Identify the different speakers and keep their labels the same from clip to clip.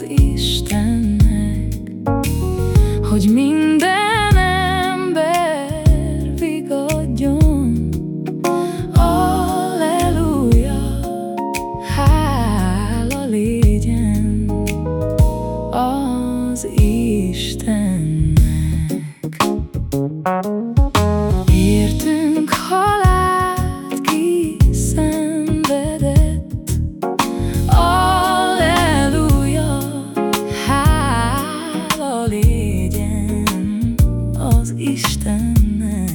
Speaker 1: az Istennek, hogy minden ember vigadjon. Alleluja, hála légyen az Istennek. az Istennek.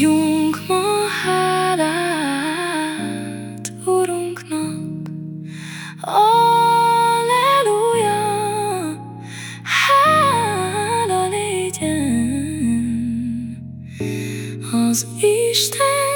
Speaker 1: Adjunk ma hálát Urunknak. Alleluja Hála legyen Az Isten.